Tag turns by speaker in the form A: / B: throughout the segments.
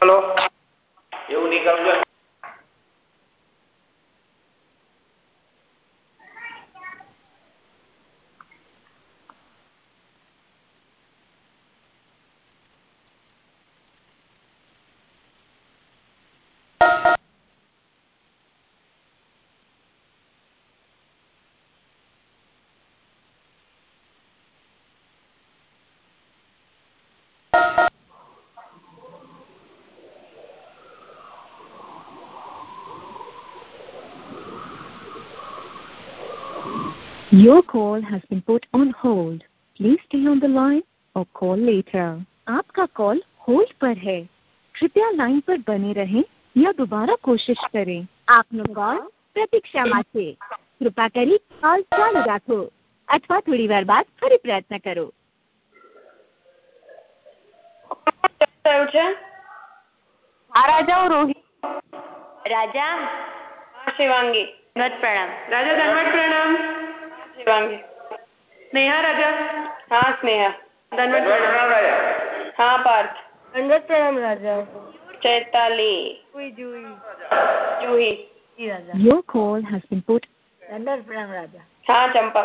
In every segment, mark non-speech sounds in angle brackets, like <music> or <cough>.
A: Hello. એવું નહીં કરવું
B: Your call has been put on hold. Please stay on the line or call later. आपका call hold पर है कृपया लाइन पर बने रहें या दोबारा कोशिश करें આપનો કોલ પ્રતીક્ષામાં છે કૃપા કરી કોલ ચાલુ રાખો અથવા થોડી વાર બાદ ફરી પ્રયત્ન કરો
C: થયું છે
D: આ રાજાઓ રોહિત
E: રાજા
C: હા શિવાંગી
E: નત પ્રણામ
C: રાજા ધનવટ પ્રણામ स्वामी
A: स्नेहा
C: राजा। हाँ
D: स्नेहा। धनवत हाँ
C: पार्थ।
D: धनवत प्रणाम
C: राजा।
D: चैताली। जूही।
B: Your call has been put.
D: Dhanwat प्रणाम राजा।
C: हाँ चंपा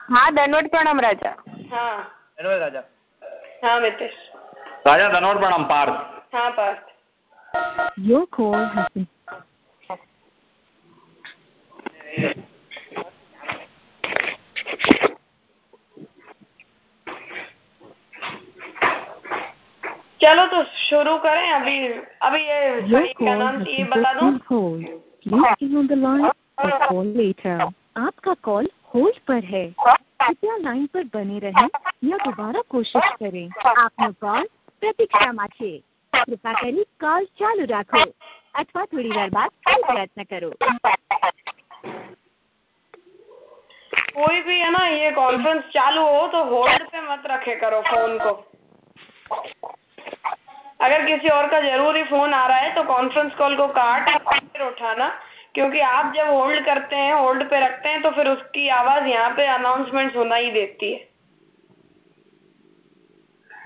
D: हाँ धनवट प्रणाम राजा।
C: हाँ।
A: धनवट राजा।
C: हाँ मितेश।
A: राजा धनवट प्रणाम पार्थ।
C: हाँ Partha.
B: Your call has been
C: चलो तो शुरू करें अभी अभी ये
B: Your
C: सही क्या
B: call
C: नाम
B: has
C: थी ये
B: been
C: बता
B: put
C: दो
B: on hold. Please stay on the line or call later. आपका कॉल होल्ड पर है कृपया लाइन पर बने रहें या दोबारा कोशिश करें આપનો કોલ પ્રતીક્ષામાં છે કૃપા કરી કોલ ચાલુ રાખો અથવા થોડી વાર બાદ ફરી પ્રયત્ન કરો
C: कोई भी है ना ये कॉन्फ्रेंस चालू हो तो होल्ड पे मत रखे करो फोन को अगर किसी और का ज़रूरी फ़ोन आ रहा है तो कॉन्फ्रेंस कॉल को काट और फिर उठाना। क्योंकि आप जब होल्ड करते हैं होल्ड पे रखते हैं तो फिर उसकी आवाज़ यहाँ पे अनाउंसमेंट होना ही देती है।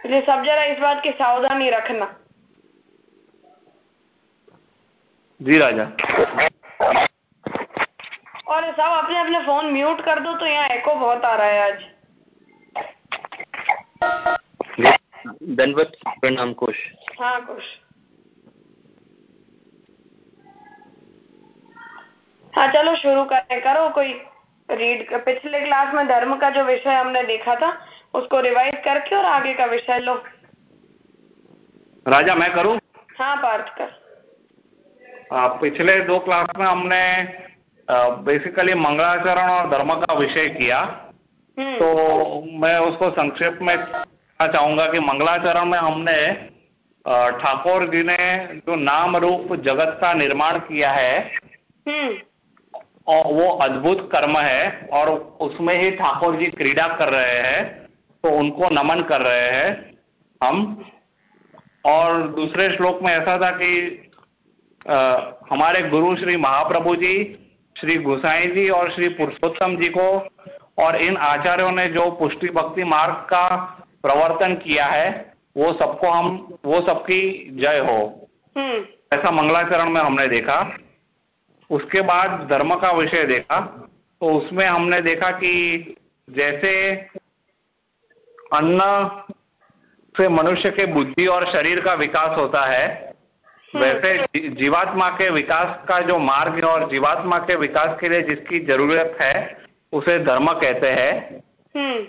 C: इसलिए सब जरा इस बात की सावधानी रखना।
A: जी राजा।
C: और सब अपने अपने फ़ोन म्यूट कर दो तो यहाँ एको बहुत आ रहा है आज।
F: दंडवत प्रणाम कोश।
C: हाँ कुछ हाँ चलो शुरू करें। करो कोई रीड पिछले क्लास में धर्म का जो विषय हमने देखा था उसको रिवाइज करके और आगे का विषय लो।
A: राजा मैं करूँ?
C: हाँ पार्थ कर।
A: आ, पिछले दो क्लास में हमने बेसिकली मंगलाचरण और धर्म का विषय किया।
C: हम्म।
A: तो मैं उसको संक्षेप में कहना चाहूँगा कि मंगलाचरण में हमने ठाकुर जी ने जो नाम रूप जगत का निर्माण किया है
C: हम्म।
A: और वो अद्भुत कर्म है और उसमें ही ठाकुर जी क्रीड़ा कर रहे हैं तो उनको नमन कर रहे हैं हम। और दूसरे श्लोक में ऐसा था कि अ, हमारे गुरु श्री महाप्रभु जी श्री गुसाई जी और श्री पुरुषोत्तम जी को और इन आचार्यों ने जो पुष्टि भक्ति मार्ग का प्रवर्तन किया है वो सबको हम वो सबकी जय हो।
C: हम्म।
A: ऐसा मंगलाचरण में हमने देखा। उसके बाद धर्म का विषय देखा तो उसमें हमने देखा कि जैसे अन्न से मनुष्य के बुद्धि और शरीर का विकास होता है वैसे जीवात्मा के विकास का जो मार्ग है और जीवात्मा के विकास के लिए जिसकी ज़रूरत है उसे धर्म कहते हैं।
C: हम्म।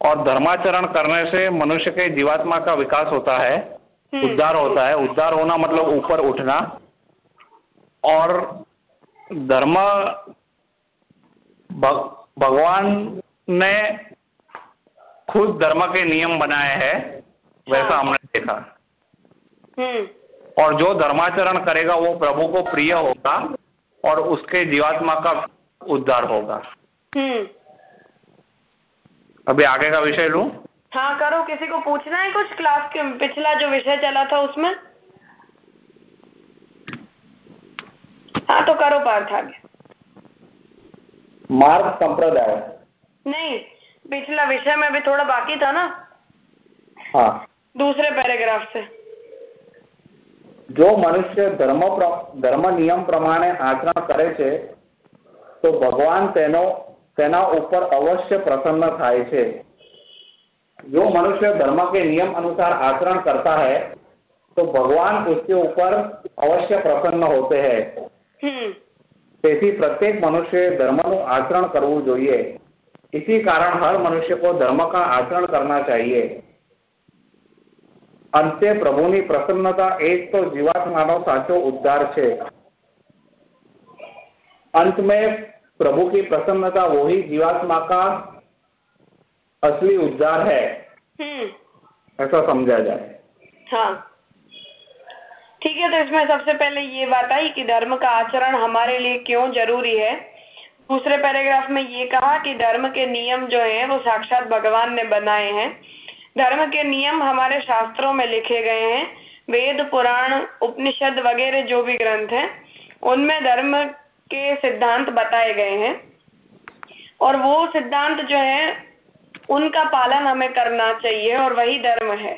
A: और धर्माचरण करने से मनुष्य के जीवात्मा का विकास होता है
C: हम्म।
A: उद्धार होता है। उद्धार होना मतलब ऊपर उठना। और धर्म भग- भगवान ने खुद धर्म के नियम बनाए हैं वैसा
C: हाँ।
A: हमने देखा।
C: हम्म।
A: और जो धर्माचरण करेगा वो प्रभु को प्रिय होगा और उसके जीवात्मा का उद्धार होगा।
C: हम्म।
A: अभी आगे का विषय लू?
C: हाँ करो किसी को पूछना है कुछ क्लास के पिछला जो विषय चला था उसमें? हाँ तो करो पार्थ आगे।
A: मार्ग संप्रदाय।
C: नहीं पिछला विषय में भी थोड़ा बाकी था ना?
A: हाँ।
C: दूसरे पैराग्राफ से।
A: जो मनुष्य धर्म धर्म नियम प्रमाण आचरण करे तो भगवान તેના ઉપર અવશ્ય પ્રસન્ન થાય છે जो मनुष्य धर्म के नियम अनुसार आचरण करता है तो भगवान उसके ऊपर अवश्य प्रसन्न होते हैं
C: હમ
A: તેથી પ્રત્યેક મનુષ્ય ધર્મનું આચરણ કરવું જોઈએ इसी कारण हर मनुष्य को धर्म का आचरण करना चाहिए અંતે પ્રભુની પ્રસન્નતા એ જ તો જીવાત્માનો સાચો ઉદ્ધાર છે अंत में प्रभु की प्रसन्नता वो ही जीवात्मा का असली उद्धार है।
C: हम्म।
A: ऐसा समझा जाए।
C: हाँ। ठीक है तो इसमें सबसे पहले ये बात आई कि धर्म का आचरण हमारे लिए क्यों ज़रूरी है। दूसरे पैराग्राफ में ये कहा कि धर्म के नियम जो हैं वो साक्षात भगवान ने बनाए हैं। धर्म के नियम हमारे शास्त्रों में लिखे गए हैं। वेद पुराण उपनिषद वगैरह जो भी ग्रंथ हैं उनमें धर्म के सिद्धांत बताए गए हैं। और वो सिद्धांत जो है, उनका पालन हमें करना चाहिए और वही धर्म है।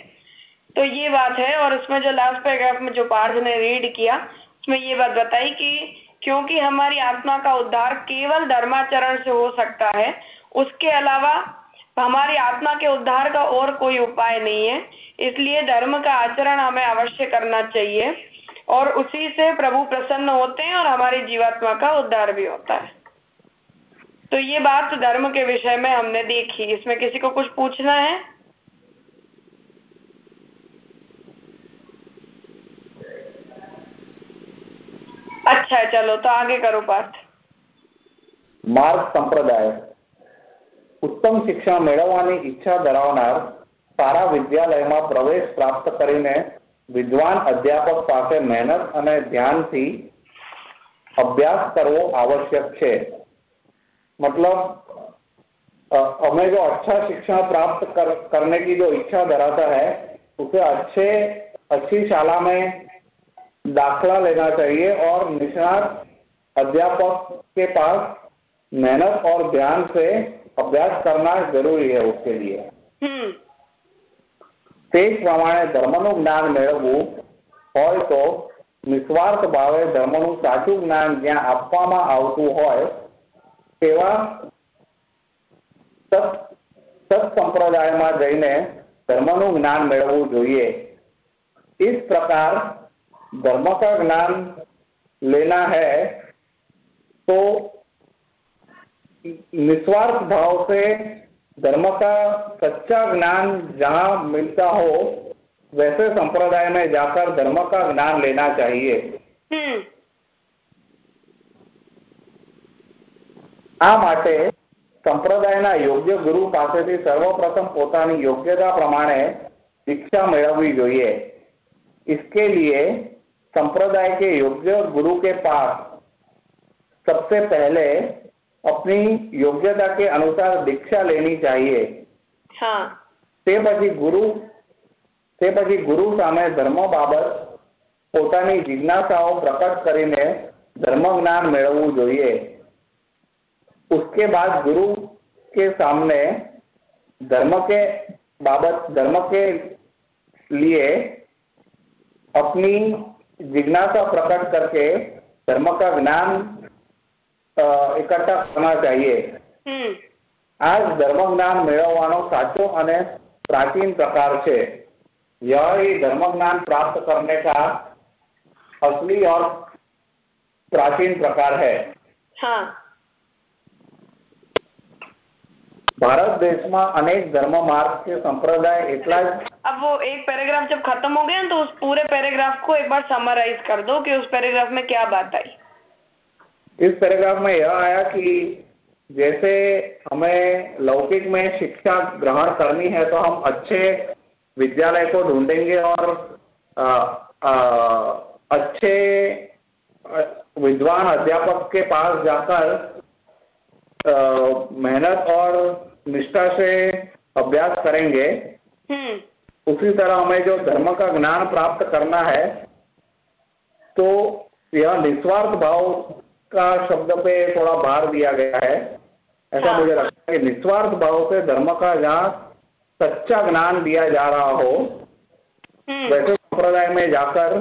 C: तो ये बात है और उसमें जो लास्ट पैराग्राफ में जो पार्थ ने रीड किया, उसमें ये बात बताई कि क्योंकि हमारी आत्मा का उद्धार केवल धर्माचरण से हो सकता है, उसके अलावा हमारी आत्मा के उद्धार का और कोई उपाय नहीं है। इसलिए धर्म का आचरण हमें अवश्य करना चाहिए। और उसी से प्रभु प्रसन्न होते हैं और हमारी जीवात्मा का उद्धार भी होता है तो ये बात धर्म के विषय में हमने देखी इसमें किसी को कुछ पूछना है अच्छा है चलो तो आगे करो पार्थ
A: માર્ગ સંપ્રદાય ઉત્તમ શિક્ષણ મેળવવાની ઈચ્છા ધરાવનાર સારા વિદ્યાલયમાં પ્રવેશ પ્રાપ્ત કરીને વિદ્વાન અધ્યાપક પાસે મહેનત અને ધ્યાનથી અભ્યાસ કરવો आवश्यक છે मतलब हमें जो अच्छा शिक्षण प्राप्त कर, करने की जो इच्छा धराता है उसे अच्छे अच्छी शाला में दाखला लेना चाहिए और निष्णात अध्यापक के पास मेहनत और ध्यान से अभ्यास करना જરૂરી है उसके लिए તે જ પ્રમાણે ધર્મનું જ્ઞાન મેળવવું હોય તો નિસ્વાર્થ ભાવે ધર્મનું સાચું જ્ઞાન જ્યાં આપવામાં આવતું હોય તેવા સત્સંપ્રદાયમાં જઈને ધર્મનું જ્ઞાન મેળવવું જોઈએ इस प्रकार धर्म का ज्ञान लेना है तो निस्वार्थ भाव से धर्म का सच्चा ज्ञान जहाँ मिलता हो वैसे संप्रदाय में जाकर धर्म का ज्ञान लेना चाहिए આ માટે સંપ્રદાયના યોગ્ય ગુરુ પાસેથી સર્વપ્રથમ પોતાની યોગ્યતા પ્રમાણે शिक्षा મેળવવી જોઈએ इसके लिए संप्रदाय के योग्य गुरु के पास सबसे पहले अपनी योग्यता के अनुसार दीक्षा लेनी चाहिए
C: हाँ
A: તે પછી ગુરુ તે પછી ગુરુ સામે ધર્મ બાબત પોતાની જિજ્ઞાસાઓ પ્રકટ કરીને ધર્મ જ્ઞાન મેળવવું જોઈએ उसके बाद गुरु के सामने धर्म के बाबत धर्म के लिए अपनी जिज्ञासा प्रकट करके धर्म का ज्ञान इकट्ठा करना चाहिए आज धर्म ज्ञान મેળવવાનો સાચો અને प्राचीन प्रकार છે यह ही धर्म ज्ञान प्राप्त करने का असली और प्राचीन प्रकार है
C: हाँ
A: ભારત દેશમાં અનેક ધર્મ માર્ગ કે સંપ્રદાય એટલા જ
C: अब वो एक पैराग्राफ जब खत्म हो गया तो उस पूरे पैराग्राफ को एक बार समराइज कर दो कि उस पैराग्राफ में क्या बात आई
A: इस पैराग्राफ में यह आया कि जैसे हमें लौकिक में शिक्षा ग्रहण करनी है तो हम अच्छे विद्यालय को ढूंढेंगे और आ, आ, अच्छे विद्वान अध्यापक के पास जाकर मेहनत और निष्ठा से अभ्यास करेंगे। उसी तरह हमें जो धर्म का ज्ञान प्राप्त करना है तो यह निस्वार्थ भाव का शब्द पे थोड़ा भार दिया गया है। ऐसा
C: हाँ।
A: मुझे लगता है कि निस्वार्थ भाव से धर्म का जहाँ सच्चा ज्ञान दिया जा रहा हो। वैसे संप्रदाय में जाकर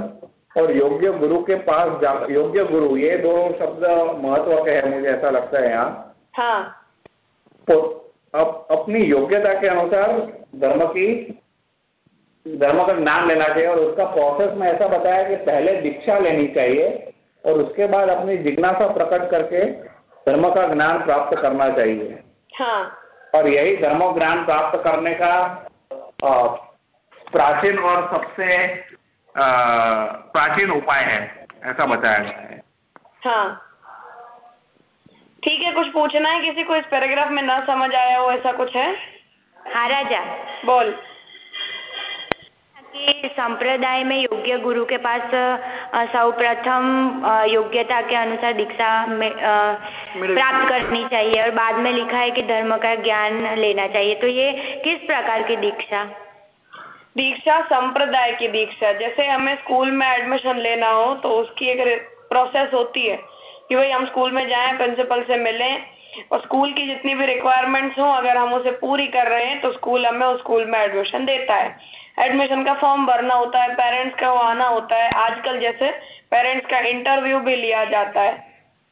G: और योग्य गुरु के पास जा योग्य गुरु ये दो शब्द महत्व के है मुझे ऐसा लगता है यहाँ।
C: हाँ।
G: तो अब अपनी योग्यता के अनुसार धर्म की धर्म का ज्ञान लेना चाहिए और उसका प्रोसेस में ऐसा बताया कि पहले दीक्षा लेनी चाहिए। और उसके बाद अपनी जिज्ञासा प्रकट करके धर्म का ज्ञान प्राप्त करना चाहिए।
C: हाँ।
G: और यही धर्म ज्ञान प्राप्त करने का प्राचीन और सबसे प्राचीन उपाय है ऐसा बताया गया है।
C: हाँ। ठीक है कुछ पूछना है? किसी को इस पैराग्राफ में ना समझ आया हो ऐसा कुछ है?
E: हाँ राजा।
C: बोल।
E: कि संप्रदाय में योग्य गुरु के पास सर्वप्रथम योग्यता के अनुसार दीक्षा प्राप्त करनी चाहिए और बाद में लिखा है कि धर्म का ज्ञान लेना चाहिए। तो ये किस प्रकार की दीक्षा?
C: दीक्षा संप्रदाय की दीक्षा। जैसे हमें स्कूल में एडमिशन लेना हो तो उसकी एक प्रोसेस होती है कि भाई हम स्कूल में जाएँ प्रिंसिपल से मिलें और स्कूल की जितनी भी रिक्वायरमेंट्स हो अगर हम उसे पूरी कर रहे हैं तो स्कूल हमें उस स्कूल में एडमिशन देता है। एडमिशन का फॉर्म भरना होता है पेरेंट्स का वो आना होता है। आजकल जैसे पेरेंट्स का इंटरव्यू भी लिया जाता है।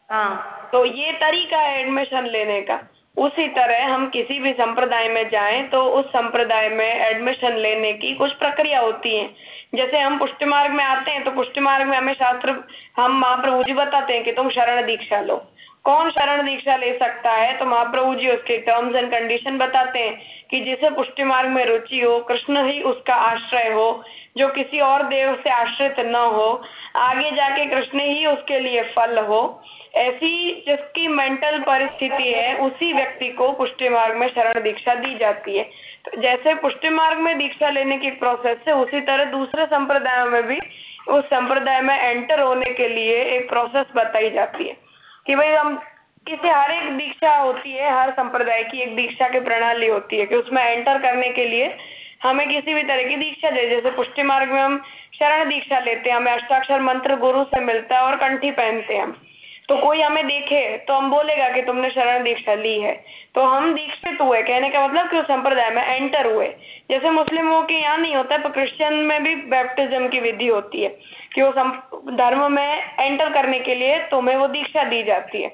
C: हाँ। तो ये तरीका है एडमिशन लेने का। उसी तरह हम किसी भी संप्रदाय में जाएँ तो उस संप्रदाय में एडमिशन लेने की कुछ प्रक्रिया होती है। जैसे हम पुष्टि मार्ग में आते हैं तो पुष्टि मार्ग में हमें शास्त्र हम महाप्रभु जी बताते हैं कि तुम शरण दीक्षा लो। कौन शरण दीक्षा ले सकता है? तो महाप्रभु जी उसके टर्म्स एंड कंडीशन बताते हैं कि जिसे पुष्टि मार्ग में रुचि हो, कृष्ण ही उसका आश्रय हो, जो किसी और देव से आश्रित न हो, आगे जाके कृष्ण ही उसके लिए फल हो। ऐसी जिसकी मेंटल परिस्थिति है, उसी व्यक्ति को पुष्टि मार्ग में शरण दीक्षा दी जाती है। तो जैसे पुष्टि मार्ग में दीक्षा लेने की प्रोसेस है, उसी तरह दूसरे संप्रदायों में भी उस संप्रदाय में एंटर होने के लिए एक प्रोसेस बताई जाती है। कि भाई हम किसी हर एक दीक्षा होती है, हर संप्रदाय की एक दीक्षा की प्रणाली होती है कि उसमें एंटर करने के लिए हमें किसी भी तरह की दीक्षा दे जैसे पुष्टि मार्ग में हम शरण दीक्षा लेते हैं, हमें अष्टाक्षर मंत्र गुरु से मिलता है और कंठी पहनते हैं तो कोई हमें देखे तो हम बोलेगा कि तुमने शरण दीक्षा ली है। तो हम दीक्षित हुए, कहने का मतलब कि उस संप्रदाय में एंटर हुए। जैसे मुस्लिमों के यहाँ नहीं होता, पर क्रिश्चियन में भी बैप्टिज्म की विधि होती है, कि वो धर्म में एंटर करने के लिए तुम्हें वो दीक्षा दी जाती है।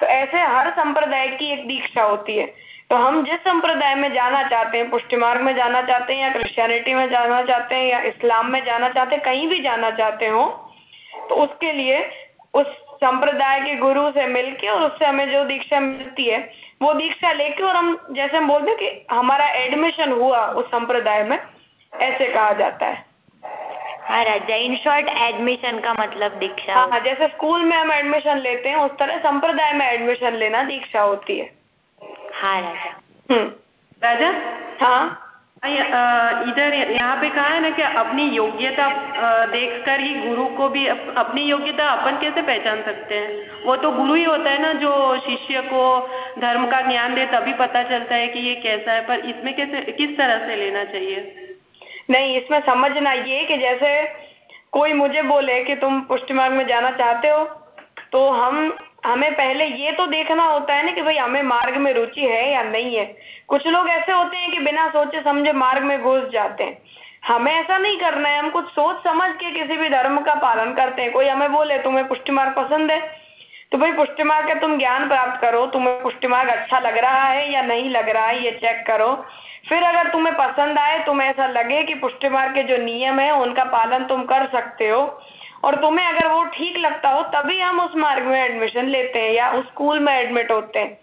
C: तो ऐसे हर संप्रदाय की एक दीक्षा होती है। तो हम जिस संप्रदाय में जाना चाहते हैं, पुष्टि मार्ग में जाना चाहते हैं, या क्रिश्चियनिटी में जाना चाहते हैं, या इस्लाम में जाना चाहते हैं, कहीं भी जाना चाहते हो तो उसके लिए उस संप्रदाय के गुरु से मिलके और उससे हमें जो दीक्षा मिलती है वो दीक्षा लेके और हम जैसे हम बोलते हैं कि हमारा एडमिशन हुआ उस संप्रदाय में ऐसे कहा जाता है।
E: हाँ राजा इन शॉर्ट एडमिशन का मतलब दीक्षा।
C: हाँ जैसे स्कूल में हम एडमिशन लेते हैं उस तरह संप्रदाय में एडमिशन लेना दीक्षा होती है।
E: हाँ राजा।
C: हम्म।
H: राजा?
C: हाँ।
H: इधर यहाँ पे कहा है ना कि अपनी योग्यता देखकर ही गुरु को भी अपनी योग्यता अपन कैसे पहचान सकते हैं? वो तो गुरु ही होता है ना जो शिष्य को धर्म का ज्ञान दे, तभी पता चलता है कि ये कैसा है, पर इसमें कैसे, किस तरह से लेना चाहिए?
C: नहीं, इसमें समझना ये कि जैसे कोई मुझे बोले कि तुम पुष्टि मार्ग में जाना चाहते हो तो हम हमें पहले ये तो देखना होता है ना कि भाई हमें मार्ग में रुचि है या नहीं है। कुछ लोग ऐसे होते हैं कि बिना सोचे समझे मार्ग में घुस जाते हैं। हमें ऐसा नहीं करना है, हम कुछ सोच समझ के किसी भी धर्म का पालन करते हैं। कोई हमें बोले, तुम्हें पुष्टि मार्ग पसंद है? तो भाई पुष्टि मार्ग का तुम ज्ञान प्राप्त करो, तुम्हें पुष्टि मार्ग अच्छा लग रहा है या नहीं लग रहा है, ये चेक करो। फिर अगर तुम्हें पसंद आए, तुम्हें ऐसा लगे कि पुष्टि मार्ग के जो नियम है, उनका पालन तुम कर सकते हो। और तुम्हें अगर वो ठीक लगता हो, तभी हम उस मार्ग में एडमिशन लेते हैं या उस स्कूल में एडमिट होते हैं।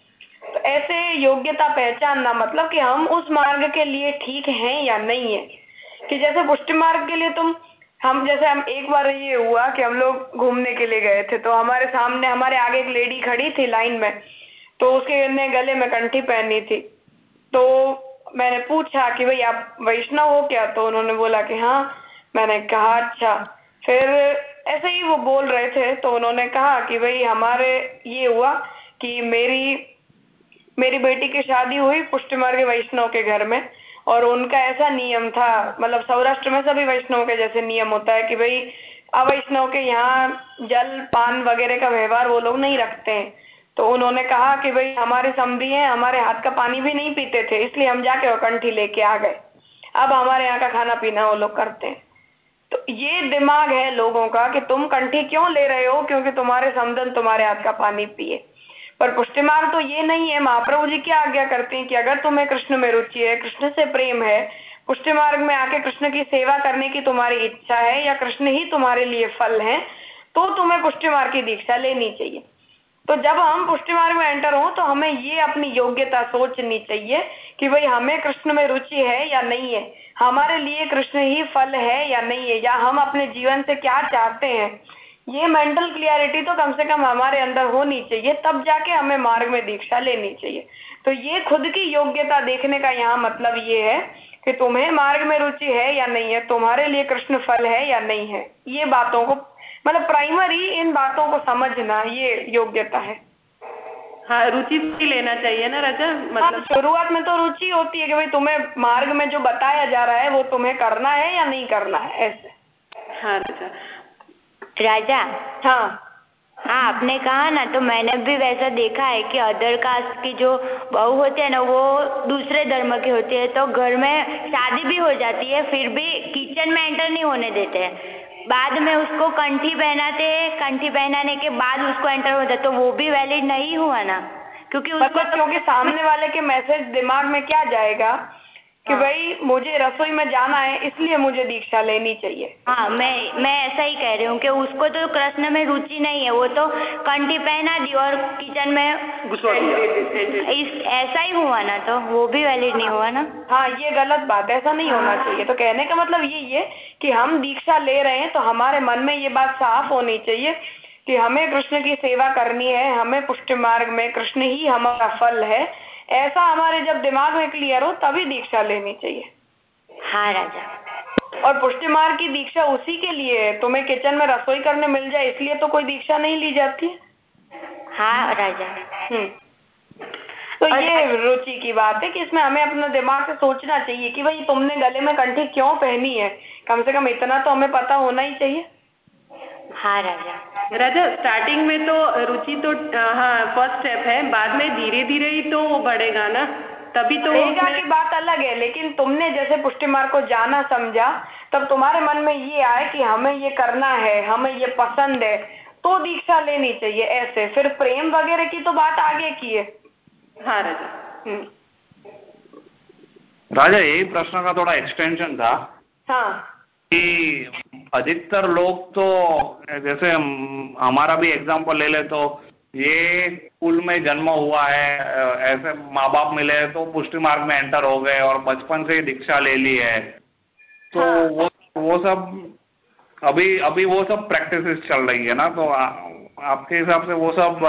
C: तो ऐसे योग्यता पहचानना मतलब कि हम उस मार्ग के लिए ठीक हैं या नहीं है। कि जैसे पुष्टि मार्ग के लिए तुम, हम जैसे हम एक बार ये हुआ कि हम लोग घूमने के लिए गए थे तो हमारे सामने, हमारे आगे एक लेडी खड़ी थी लाइन में तो उसके ने गले में कंठी पहनी थी। तो मैंने पूछा कि भाई आप वैष्णव हो क्या? तो उन्होंने बोला कि हाँ मैंने कहा अच्छा। फिर ऐसे ही वो बोल रहे थे तो उन्होंने कहा कि भाई हमारे ये हुआ कि मेरी मेरी बेटी की शादी हुई पुष्टि मार्ग वैष्णव के घर में, और उनका ऐसा नियम था मतलब सौराष्ट्र में सभी वैष्णव के जैसे नियम होता है कि भाई अवैष्णव के यहाँ जल, पान वगैरह का व्यवहार वो लोग नहीं रखते हैं। तो उन्होंने कहा कि भाई हमारे समझी हैं, हमारे हाथ का पानी भी नहीं पीते थे, इसलिए हम जाके कंठी लेके आ गए। अब हमारे यहाँ का खाना पीना वो लोग करते हैं। तो ये दिमाग है लोगों का कि तुम कंठी क्यों ले रहे हो? क्योंकि तुम्हारे समदन तुम्हारे हाथ का पानी पिए। पर पुष्टि मार्ग तो ये नहीं है, महाप्रभु जी क्या आज्ञा करते हैं कि अगर तुम्हें कृष्ण में रुचि है, कृष्ण से प्रेम है पुष्टि मार्ग में आके कृष्ण की सेवा करने की तुम्हारी इच्छा है या कृष्ण ही तुम्हारे लिए फल है तो तुम्हें पुष्टि मार्ग की दीक्षा लेनी चाहिए। तो जब हम पुष्टि मार्ग में एंटर हो तो हमें ये अपनी योग्यता सोचनी चाहिए कि भाई हमें कृष्ण में रुचि है या नहीं है। हमारे लिए कृष्ण ही फल है या नहीं है? या हम अपने जीवन से क्या चाहते हैं? ये मेंटल क्लियरिटी तो कम से कम हमारे अंदर होनी चाहिए। तब जाके हमें मार्ग में दीक्षा लेनी चाहिए। तो ये खुद की योग्यता देखने का यहाँ मतलब ये है कि तुम्हें मार्ग में रुचि है या नहीं है? तुम्हारे लिए कृष्ण फल है या नहीं है? ये बातों को मतलब प्राइमरी इन बातों को समझना ये योग्यता है।
H: हाँ रुचि भी लेना चाहिए ना राजा?
C: हाँ,
H: मतलब
C: शुरुआत में तो रुचि होती है कि भाई तुम्हें मार्ग में जो बताया जा रहा है वो तुम्हें करना है या नहीं करना है ऐसे।
H: हाँ राजा।
E: राजा?
C: हाँ।
E: हाँ आपने कहा ना तो मैंने भी वैसा देखा है कि अदर कास्ट की जो बहू होती है ना वो दूसरे धर्म की होती है तो घर में शादी भी हो जाती है फिर भी किचन में एंटर नहीं होने देते हैं। बाद में उसको कंठी पहनाते हैं। कंठी पहनाने के बाद उसको एंटर होता है। तो वो भी वैलिड नहीं हुआ ना। क्योंकि उसको
C: मतलब क्योंकि सामने वाले के मैसेज दिमाग में क्या जाएगा? कि
E: हाँ।
C: भाई मुझे रसोई में जाना है इसलिए मुझे दीक्षा लेनी चाहिए।
E: हाँ मैं मैं ऐसा ही कह रही हूँ कि उसको तो कृष्ण में रुचि नहीं है वो तो कंठी पहना दी और किचन में
H: घुसवा
E: इस ऐसा ही हुआ ना तो वो भी वैलिड नहीं हुआ ना?
C: हाँ ये गलत बात है ऐसा नहीं होना चाहिए। तो कहने का मतलब ये ये कि हम दीक्षा ले रहे हैं तो हमारे मन में ये बात साफ़ होनी चाहिए कि हमें कृष्ण की सेवा करनी है हमें पुष्टि मार्ग में कृष्ण ही हमारा फल है। ऐसा हमारे जब दिमाग में क्लियर हो तभी दीक्षा लेनी चाहिए।
E: हाँ राजा।
C: और पुष्टि मार्ग की दीक्षा उसी के लिए है। तुम्हें किचन में रसोई करने मिल जाए इसलिए तो कोई दीक्षा नहीं ली जाती।
E: हाँ राजा।
C: हम्म। तो ये रुचि की बात है कि इसमें हमें अपना दिमाग से सोचना चाहिए कि भाई तुमने गले में कंठी क्यों पहनी है? कम से कम इतना तो हमें पता होना ही चाहिए।
E: हाँ राजा।
H: राजा स्टार्टिंग में तो रुचि तो हाँ फ़र्स्ट स्टेप है बाद में धीरे धीरे ही तो वो बढ़ेगा ना? तभी तो उसमें-
C: की बात अलग है लेकिन तुमने जैसे पुष्टि मार्ग को जाना समझा तब तुम्हारे मन में ये आए कि हमें ये करना है हमें ये पसंद है तो दीक्षा लेनी चाहिए ऐसे। फिर प्रेम वगैरह की तो बात आगे की है।
H: हाँ राजा।
C: हम्म,
A: राजा यही प्रश्न का थोड़ा एक्सटेंशन था
C: हाँ।
A: कि अधिकतर लोग तो जैसे हमारा भी एग्ज़ाम्पल ले ले तो ये स्कूल में जन्म हुआ है ऐसे माँ बाप मिले तो पुष्टि मार्ग में एंटर हो गए और बचपन से ही दीक्षा ले ली है। तो
C: हाँ।
A: वो वो सब अभी अभी वो सब प्रैक्टिसेस चल रही है ना तो आ, आपके हिसाब से वो सब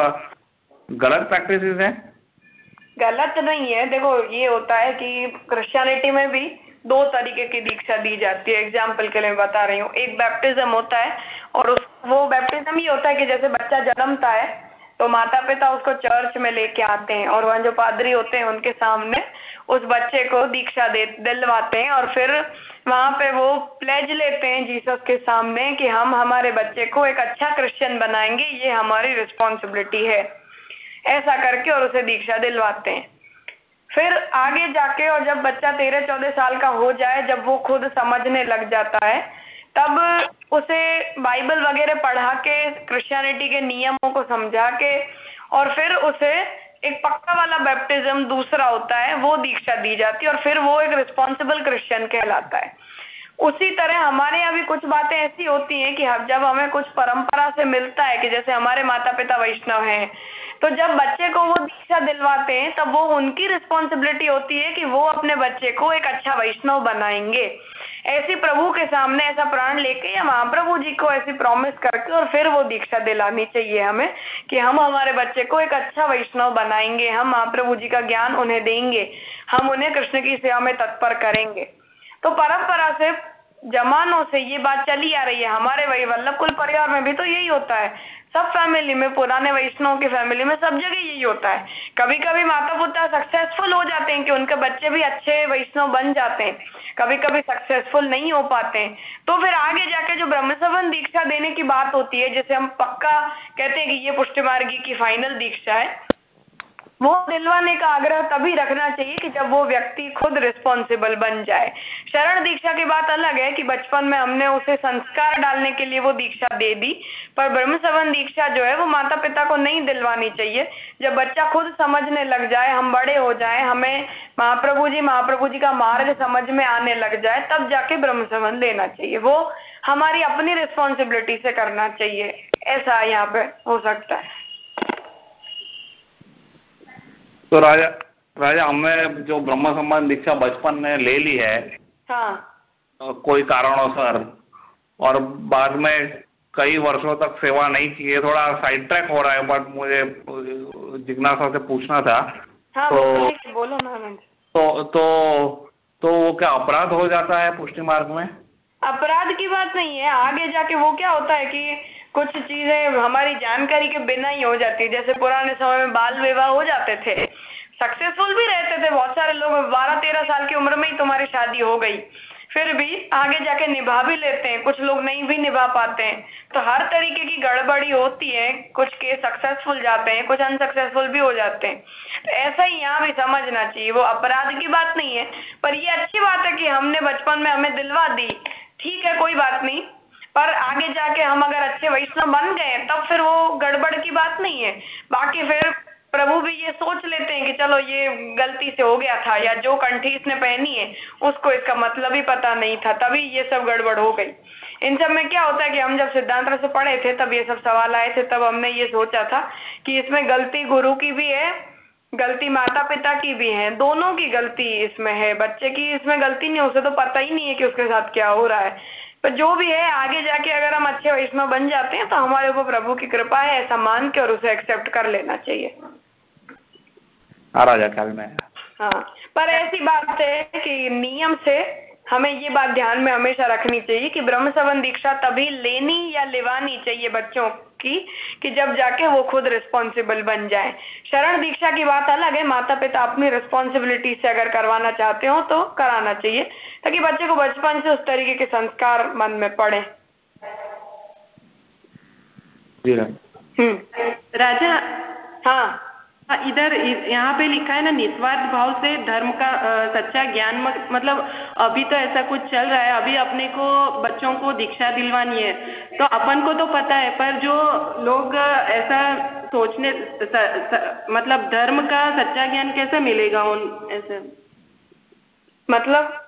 A: गलत प्रैक्टिसेस हैं?
C: गलत नहीं है। देखो ये होता है कि क्रिश्चियनिटी में भी दो तरीके की दीक्षा दी जाती है। एग्ज़ाम्पल के लिए बता रही हूँ। एक बैप्टिज्म होता है और उस, वो बैप्टिज्म ही होता है कि जैसे बच्चा जन्मता है तो माता पिता उसको चर्च में लेके आते हैं और वहाँ जो पादरी होते हैं उनके सामने उस बच्चे को दीक्षा दे, दिलवाते हैं और फिर वहाँ पे वो प्लेज लेते हैं जीसस के सामने कि हम हमारे बच्चे को एक अच्छा क्रिश्चियन बनाएँगे, ये हमारी रिस्पॉन्सिबिलिटी है। ऐसा करके और उसे दीक्षा दिलवाते हैं। फिर आगे जाके और जब बच्चा तेरह चौदह साल का हो जाए, जब वो खुद समझने लग जाता है, तब उसे बाइबल वगैरह पढ़ा के, क्रिश्चियनिटी के नियमों को समझा के और फिर उसे एक पक्का वाला बैप्टिज्म दूसरा होता है, वो दीक्षा दी जाती है और फिर वो एक रिस्पॉन्सिबल क्रिश्चियन कहलाता है। उसी तरह हमारे यहाँ भी कुछ बातें ऐसी होती हैं कि जब हमें कुछ परंपरा से मिलता है कि जैसे हमारे माता पिता वैष्णव हैं तो जब बच्चे को वो दीक्षा दिलवाते हैं, तब वो उनकी रिस्पॉन्सिबिलिटी होती है कि वो अपने बच्चे को एक अच्छा वैष्णव बनाएँगे। ऐसी प्रभु के सामने ऐसा प्राण लेके या महाप्रभु जी को ऐसी प्रॉमिस करके और फिर वो दीक्षा दिलानी चाहिए हमें कि हम हमारे बच्चे को एक अच्छा वैष्णव बनाएँगे, हम महाप्रभु जी का ज्ञान उन्हें देंगे, हम उन्हें कृष्ण की सेवा में तत्पर करेंगे। तो परंपरा से जमानों से ये बात चली आ रही है। हमारे वही वल्लभ कुल परिवार में भी तो यही होता है। सब फैमिली में, पुराने वैष्णव की फैमिली में सब जगह यही होता है। कभी कभी माता पिता सक्सेसफुल हो जाते हैं कि उनके बच्चे भी अच्छे वैष्णव बन जाते हैं। कभी कभी सक्सेसफुल नहीं हो पाते हैं। तो फिर आगे जाके जो ब्रह्मसवन दीक्षा देने की बात होती है, जिसे हम पक्का कहते हैं कि ये पुष्टि मार्गी की फाइनल दीक्षा है वो दिलवाने का आग्रह तभी रखना चाहिए कि जब वो व्यक्ति खुद रिस्पॉन्सिबल बन जाए। शरण दीक्षा की बात अलग है कि बचपन में हमने उसे संस्कार डालने के लिए वो दीक्षा दे दी, पर ब्रह्म सवन दीक्षा जो है वो माता पिता को नहीं दिलवानी चाहिए। जब बच्चा खुद समझने लग जाए, हम बड़े हो जाए, हमें महाप्रभु जी महाप्रभु जी का मार्ग समझ में आने लग जाए, तब जाके ब्रह्म सवन लेना चाहिए। वो हमारी अपनी रिस्पॉन्सिबिलिटी से करना चाहिए। ऐसा यहाँ पे हो सकता है।
A: तो राजा राजा हमें जो ब्रह्म संबंध दीक्षा बचपन में ले ली है
C: हाँ।
A: कोई कारणों और बाद में कई वर्षों तक सेवा नहीं की है थोड़ा साइड ट्रैक हो रहा है बट मुझे जिज्ञासा से पूछना था।
C: हाँ तो बोलो
A: तो तो तो वो क्या अपराध हो जाता है पुष्टि मार्ग में?
C: अपराध की बात नहीं है आगे जाके वो क्या होता है कि कुछ चीज़ें हमारी जानकारी के बिना ही हो जाती। है जैसे पुराने समय में बाल विवाह हो जाते थे सक्सेसफुल भी रहते थे बहुत सारे लोग। बारह तेरह साल की उम्र में ही तुम्हारी शादी हो गई। फिर भी आगे जाके निभा भी लेते हैं। कुछ लोग नहीं भी निभा पाते हैं। तो हर तरीके की गड़बड़ी होती है। कुछ केस सक्सेसफुल जाते हैं, कुछ अनसक्सेसफुल भी हो जाते हैं। तो ऐसा ही यहाँ भी समझना चाहिए। वो अपराध की बात नहीं है। पर ये अच्छी बात है कि हमने बचपन में हमें दिलवा दी। ठीक है, कोई बात नहीं। पर आगे जाके हम अगर अच्छे वैष्णव बन गए, तब फिर वो गड़बड़ की बात नहीं है। बाकी फिर प्रभु भी ये सोच लेते हैं कि चलो ये गलती से हो गया था, या जो कंठी इसने पहनी है, उसको इसका मतलब ही पता नहीं था, तभी ये सब गड़बड़ हो गई। इन सब में क्या होता है कि हम जब सिद्धांत से पढ़े थे, तब ये सब सवाल आए थे, तब हमने ये सोचा था कि इसमें गलती गुरु की भी है, गलती माता पिता की भी है, दोनों की गलती इसमें है। बच्चे की इसमें गलती नहीं, उसे तो पता ही नहीं है कि उसके साथ क्या हो रहा है। पर जो भी है आगे जाके अगर हम अच्छे वैष्णव बन जाते हैं तो हमारे ऊपर प्रभु की कृपा है ऐसा मान के और उसे एक्सेप्ट कर लेना चाहिए।
A: आ राजा ख्याल में।
C: हाँ पर ऐसी बात है कि नियम से हमें ये बात ध्यान में हमेशा रखनी चाहिए कि ब्रह्म सवन दीक्षा तभी लेनी या लेवानी चाहिए बच्चों की कि जब जाके वो खुद रिस्पॉन्सिबल बन जाए। शरण दीक्षा की बात अलग है माता पिता अपनी रिस्पॉन्सिबिलिटी से अगर करवाना चाहते हो तो कराना चाहिए ताकि बच्चे को बचपन से उस तरीके के संस्कार मन में पड़े।
H: हम्म। राजा
C: हाँ,
H: इधर यहाँ पे लिखा है ना निस्वार्थ भाव से धर्म का सच्चा ज्ञान मतलब अभी तो ऐसा कुछ चल रहा है अभी अपने को बच्चों को दीक्षा दिलवानी है। तो अपन को तो पता है पर जो लोग ऐसा सोचने स, स, मतलब धर्म का सच्चा ज्ञान कैसे मिलेगा उन ऐसे?
C: मतलब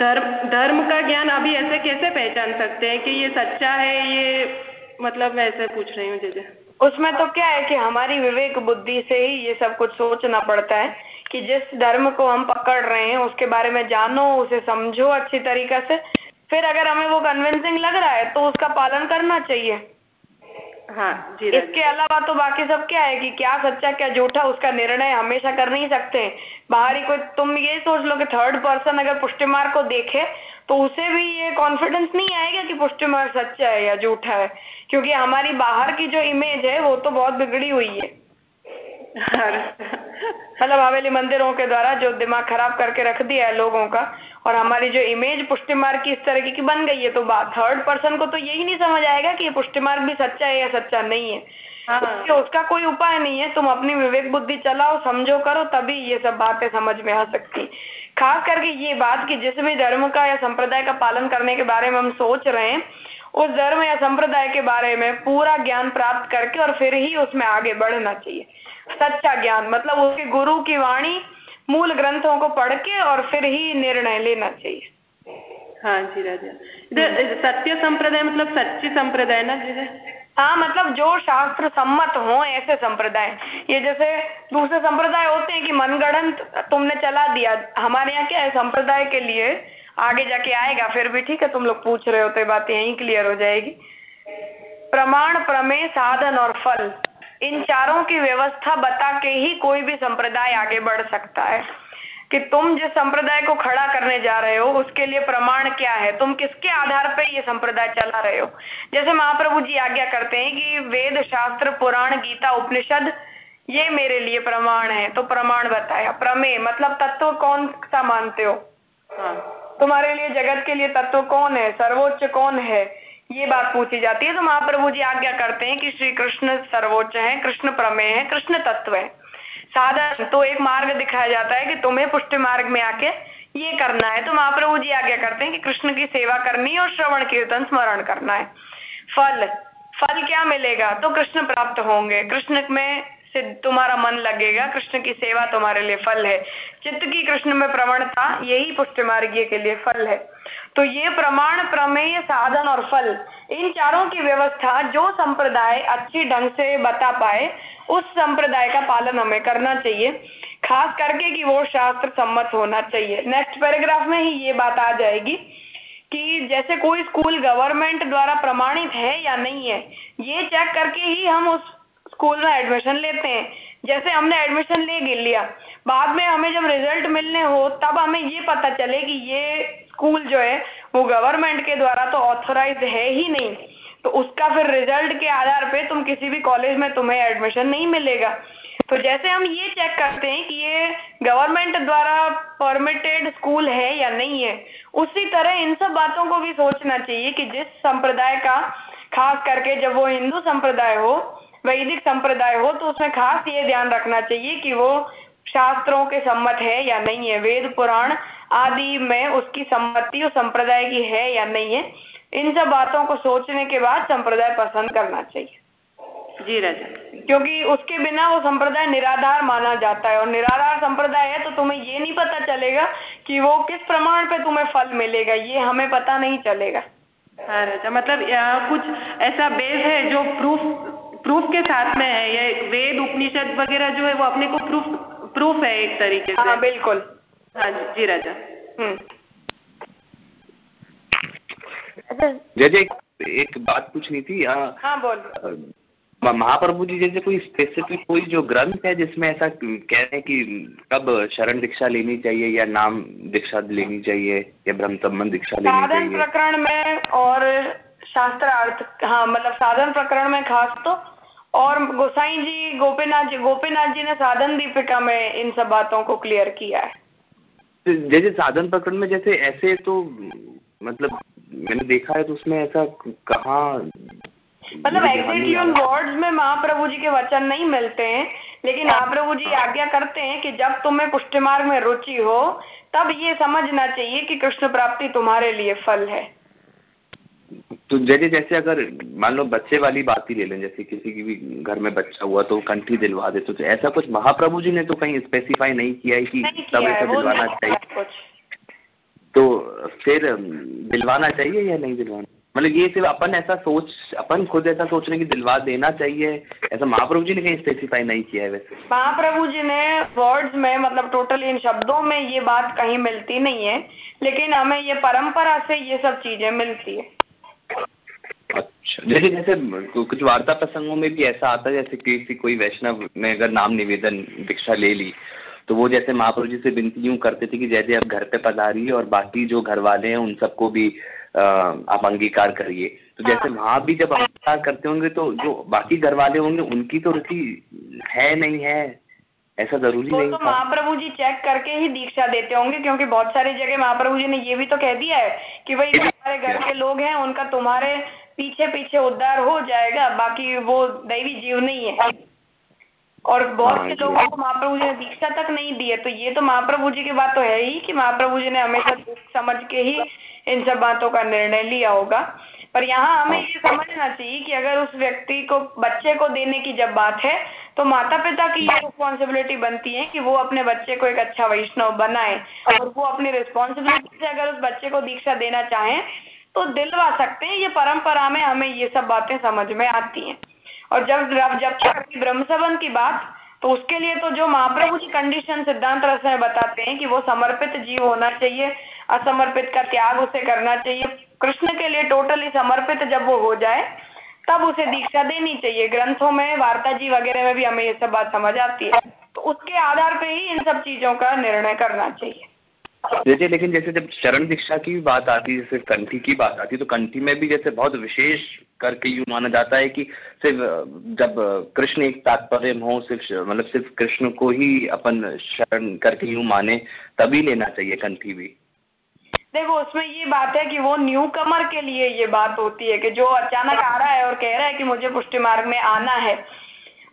H: धर्म धर्म का ज्ञान अभी ऐसे कैसे पहचान सकते हैं कि ये सच्चा है ये मतलब मैं ऐसे पूछ रही हूँ जैसे।
C: उसमें तो क्या है कि हमारी विवेक बुद्धि से ही ये सब कुछ सोचना पड़ता है कि जिस धर्म को हम पकड़ रहे हैं उसके बारे में जानो उसे समझो अच्छी तरीके से। फिर अगर हमें वो कन्विंसिंग लग रहा है तो उसका पालन करना चाहिए।
H: हाँ जी
C: इसके अलावा तो बाकी सब क्या है कि क्या सच्चा क्या झूठा उसका निर्णय हमेशा कर नहीं सकते। बाहरी कोई तुम ये सोच लो कि थर्ड पर्सन अगर पुष्टिमार को देखे तो उसे भी ये कॉन्फिडेंस नहीं आएगा कि पुष्टि मार्ग सच्चा है या झूठा है क्योंकि हमारी बाहर की जो इमेज है वो तो बहुत बिगड़ी हुई है। मतलब हवेली मंदिरों के द्वारा जो दिमाग खराब करके रख दिया है लोगों का और हमारी जो इमेज पुष्टि मार्ग की इस तरह की बन गई है तो थर्ड पर्सन को तो यही नहीं समझ आएगा कि ये पुष्टि मार्ग भी सच्चा है या सच्चा नहीं है। हाँ। तो उसका कोई उपाय नहीं है। तुम अपनी विवेक बुद्धि चलाओ समझो करो तभी ये सब बातें समझ में आ सकती। खास करके ये बात कि जिस भी धर्म का या संप्रदाय का पालन करने के बारे में हम सोच रहे हैं उस धर्म या संप्रदाय के बारे में पूरा ज्ञान प्राप्त करके और फिर ही उसमें आगे बढ़ना चाहिए। सच्चा ज्ञान मतलब उसके गुरु की वाणी मूल ग्रंथों को पढ़ के और फिर ही निर्णय लेना चाहिए।
H: हाँ जी राजा। इधर सत्य संप्रदाय मतलब सच्ची संप्रदाय ना जैसे
C: हाँ? मतलब जो शास्त्र सम्मत हो ऐसे संप्रदाय। ये जैसे दूसरे संप्रदाय होते हैं कि मनगढ़ंत तुमने चला दिया। हमारे यहाँ क्या है संप्रदाय के लिए आगे जाके आएगा फिर भी ठीक है तुम लोग पूछ रहे होते बातें यही क्लियर हो जाएगी। प्रमाण प्रमेय साधन और फल। इन चारों की व्यवस्था बता के ही कोई भी संप्रदाय आगे बढ़ सकता है। कि तुम जिस संप्रदाय को खड़ा करने जा रहे हो उसके लिए प्रमाण क्या है? तुम किसके आधार पर ये संप्रदाय चला रहे हो? जैसे महाप्रभु जी आज्ञा करते हैं कि वेद शास्त्र पुराण गीता उपनिषद ये मेरे लिए प्रमाण है। तो प्रमाण बताया। प्रमेय मतलब तत्व कौन सा मानते हो? हाँ। तुम्हारे लिए जगत के लिए तत्व कौन है? सर्वोच्च कौन है? ये बात पूछी जाती है तो महाप्रभु जी आज्ञा करते हैं कि श्री कृष्ण सर्वोच्च है, कृष्ण प्रमेय है, कृष्ण तत्व है। साधारण तो एक मार्ग दिखाया जाता है कि तुम्हें पुष्टि मार्ग में आके ये करना है तो महाप्रभु जी आज्ञा करते हैं कि कृष्ण की सेवा करनी और श्रवण कीर्तन स्मरण करना है। फल फल क्या मिलेगा? तो कृष्ण प्राप्त होंगे। कृष्ण में से तुम्हारा मन लगेगा, कृष्ण की सेवा तुम्हारे लिए फल है। चित्त की कृष्ण में प्रवणता यही पुष्ट मार्गीय के लिए फल है। तो ये प्रमाण, प्रमेय, साधन और फल, इन चारों की व्यवस्था जो संप्रदाय अच्छी ढंग से बता पाए, उस संप्रदाय का पालन हमें करना चाहिए। खास करके कि वो शास्त्र सम्मत होना चाहिए। नेक्स्ट पैराग्राफ में ही ये बात आ जाएगी कि जैसे कोई स्कूल गवर्नमेंट द्वारा प्रमाणित है या नहीं है, ये चेक करके ही हम उस स्कूल में एडमिशन लेते हैं। जैसे हमने एडमिशन ले लिया। बाद में हमें जब रिज़ल्ट मिलने हो, तब हमें ये पता चले कि ये स्कूल जो है, वो गवर्नमेंट के द्वारा तो ऑथोराइज है ही नहीं। तो उसका फिर रिज़ल्ट के आधार पे तुम किसी भी कॉलेज में तुम्हें एडमिशन नहीं मिलेगा। तो जैसे हम ये चेक करते हैं कि ये गवर्नमेंट द्वारा परमिटेड स्कूल है या नहीं है, उसी तरह इन सब बातों को भी सोचना चाहिए कि जिस संप्रदाय का, खास करके जब वो हिंदू संप्रदाय हो वैदिक संप्रदाय हो तो उसमें खास ये ध्यान रखना चाहिए कि वो शास्त्रों के सम्मत है या नहीं है। वेद पुराण आदि में उसकी सम्मति उस संप्रदाय की है या नहीं है इन सब बातों को सोचने के बाद संप्रदाय पसंद करना चाहिए।
H: जी राजा।
C: क्योंकि उसके बिना वो संप्रदाय निराधार माना जाता है। और निराधार संप्रदाय है तो तुम्हें ये नहीं पता चलेगा कि वो किस प्रमाण पे तुम्हें फल मिलेगा। ये हमें पता नहीं चलेगा।
H: हाँ राजा मतलब कुछ ऐसा बेस है जो प्रूफ प्रूफ के साथ में है ये वेद उपनिषद वगैरह जो है वो अपने को प्रूफ प्रूफ है एक तरीके से।
C: हाँ बिल्कुल।
H: हाँ जी जी राजा।
F: हम्म। जैसे एक बात पूछनी थी
C: यहाँ हाँ बोल।
F: महाप्रभु जी जैसे कोई स्पेसिफिक कोई जो ग्रंथ है जिसमें ऐसा कह रहे हैं कि कब शरण दीक्षा लेनी चाहिए या नाम दीक्षा लेनी चाहिए या ब्रह्म संबंध दीक्षा लेनी चाहिए?
C: प्रकरण में और शास्त्र अर्थ हाँ मतलब साधन प्रकरण में खास तो और गोसाई जी गोपीनाथ जी गोपीनाथ जी ने साधन दीपिका में इन सब बातों को क्लियर किया है।
F: जैसे साधन प्रकरण में जैसे ऐसे तो मतलब मैंने देखा है तो उसमें ऐसा कहा
C: मतलब एग्जैक्टली उन वर्ड्स में महाप्रभु जी के वचन नहीं मिलते हैं लेकिन महाप्रभु जी आज्ञा करते हैं कि जब तुम्हें पुष्टि मार्ग में रुचि हो तब ये समझना चाहिए कि कृष्ण प्राप्ति तुम्हारे लिए फल है।
F: तो जैसे जैसे अगर मान लो बच्चे वाली बात ही ले लें जैसे किसी की भी घर में बच्चा हुआ तो कंठी दिलवा दे तो ऐसा कुछ महाप्रभु जी ने तो कहीं स्पेसिफाई नहीं किया है कि
C: तब ऐसा दिलवाना
F: चाहिए? तो फिर दिलवाना चाहिए या नहीं दिलवाना? मतलब ये सिर्फ़ अपन ऐसा सोच अपन खुद ऐसा सोच रहे कि दिलवा देना चाहिए ऐसा महाप्रभु जी ने कहीं स्पेसिफाई नहीं किया है वैसे।
C: महाप्रभु जी ने वर्ड्स में मतलब टोटल इन शब्दों में ये बात कहीं मिलती नहीं है लेकिन हमें ये परंपरा से ये सब चीज़ें मिलती है।
F: अच्छा जैसे जैसे कुछ वार्ता प्रसंगों में भी ऐसा आता है जैसे किसी कोई वैष्णव ने अगर नाम निवेदन दीक्षा ले ली तो वो जैसे महाप्रभु जी से विनती यूँ करते थे कि जैसे आप घर पे पधारिए और बाकी जो घर वाले हैं उन सबको भी आ, आप अंगीकार करिए तो जैसे हाँ। वहाँ भी जब अंगीकार करते होंगे तो जो बाकी घर वाले होंगे उनकी तो रुचि है नहीं है ऐसा ज़रूरी नहीं
C: तो महाप्रभु जी चेक करके ही दीक्षा देते होंगे क्योंकि बहुत सारी जगह महाप्रभु जी ने ये भी तो कह दिया है कि भाई <laughs> हमारे घर के लोग हैं उनका तुम्हारे पीछे पीछे उद्धार हो जाएगा बाकी वो दैवी जीव नहीं है। और बहुत से हाँ, लोगों को महाप्रभु जी ने दीक्षा तक नहीं दी है तो ये तो महाप्रभु जी की बात तो है ही कि महाप्रभु जी ने हमेशा समझ के ही इन सब बातों का निर्णय लिया होगा। पर यहाँ हमें ये समझना चाहिए कि अगर उस व्यक्ति को बच्चे को देने की जब बात है तो माता पिता की ये रिस्पॉन्सिबिलिटी बनती है कि वो अपने बच्चे को एक अच्छा वैष्णव बनाए। और वो अपनी रिस्पॉन्सिबिलिटी से अगर उस बच्चे को दीक्षा देना चाहे तो दिलवा सकते हैं, ये परंपरा में हमें ये सब बातें समझ में आती हैं। और जब जब ब्रह्म संबंध की बात तो उसके लिए तो जो महाप्रभु जी कंडीशन सिद्धांत रस में बताते हैं कि वो समर्पित जीव होना चाहिए, असमर्पित का त्याग उसे करना चाहिए। कृष्ण के लिए टोटली समर्पित जब वो हो जाए, तब उसे दीक्षा देनी चाहिए। ग्रंथों में, वार्ता जी वगैरह में भी हमें ये सब बात समझ आती है। तो उसके आधार पे ही इन सब चीज़ों का निर्णय करना चाहिए।
F: जैसे लेकिन जैसे जब चरण दीक्षा की बात आती है, जैसे कंठी की बात आती है तो कंठी में भी जैसे बहुत विशेष करके यूँ माना जाता है कि सिर्फ़ जब कृष्ण एक तात्पर्य हो, सिर्फ़ मतलब सिर्फ़ कृष्ण को ही अपन शरण करके यूँ माने, तभी लेना चाहिए कंठी भी।
C: देखो, उसमें ये बात है कि वो न्यू कमर के लिए ये बात होती है कि जो अचानक आ रहा है और कह रहा है कि मुझे पुष्टि मार्ग में आना है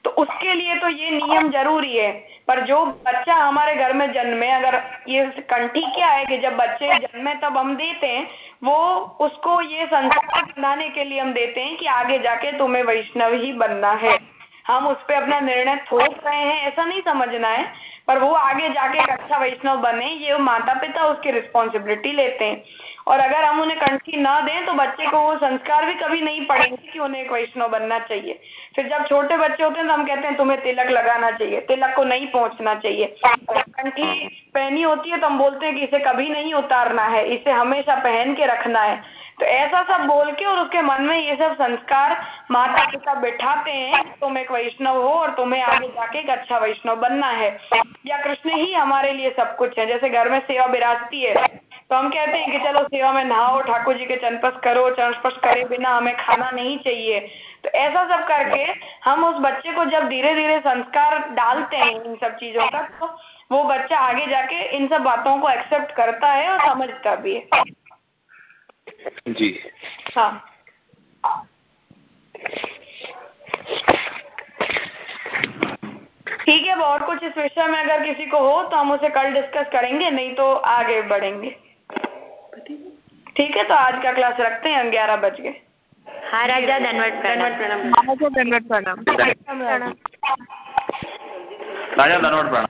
C: तो उसके लिए तो ये नियम ज़रूरी है। पर जो बच्चा हमारे घर में जन्मे, अगर ये कंठी क्या है कि जब बच्चे जन्मे तब हम देते हैं, वो उसको ये संस्कार बनाने के लिए हम देते हैं कि आगे जाके तुम्हें वैष्णव ही बनना है। हम उस पर अपना निर्णय थोप रहे हैं, ऐसा नहीं समझना है, पर वो आगे जाके एक अच्छा वैष्णव बने, ये माता पिता उसकी रिस्पॉन्सिबिलिटी लेते हैं। और अगर हम उन्हें कंठी ना दें तो बच्चे को वो संस्कार भी कभी नहीं पड़ेंगे कि उन्हें एक वैष्णव बनना चाहिए। फिर जब छोटे बच्चे होते हैं तो हम कहते हैं, तुम्हें तिलक लगाना चाहिए, तिलक को नहीं पहुँचना चाहिए। कंठी पहनी होती है तो हम बोलते हैं कि इसे कभी नहीं उतारना है, इसे हमेशा पहन के रखना है। तो ऐसा सब बोल के और उसके मन में ये सब संस्कार माता पिता बैठाते हैं तुम एक वैष्णव हो और तुम्हें आगे जाके एक अच्छा वैष्णव बनना है। या कृष्ण ही हमारे लिए सब कुछ है। जैसे घर में सेवा बिराजती है तो हम कहते हैं कि चलो सेवा में नहाओ ठाकुर जी के चरणस्पर्श करो चरणस्पर्श करे बिना हमें खाना नहीं चाहिए। तो ऐसा सब करके हम उस बच्चे को जब धीरे धीरे संस्कार डालते हैं इन सब चीज़ों का तो वो बच्चा आगे जाके इन सब बातों को एक्सेप्ट करता है और समझता भी है।
F: जी।
C: हाँ। ठीक है और कुछ इस विषय में अगर किसी को हो तो हम उसे कल डिस्कस करेंगे नहीं तो आगे बढ़ेंगे। ठीक है तो आज का क्लास रखते हैं ग्यारह बज गए।
E: हाँ राजा धनवट प्रणाम।
H: धनवट
D: धन्यवाद प्रणाम।
A: राजा धनवट प्रणाम।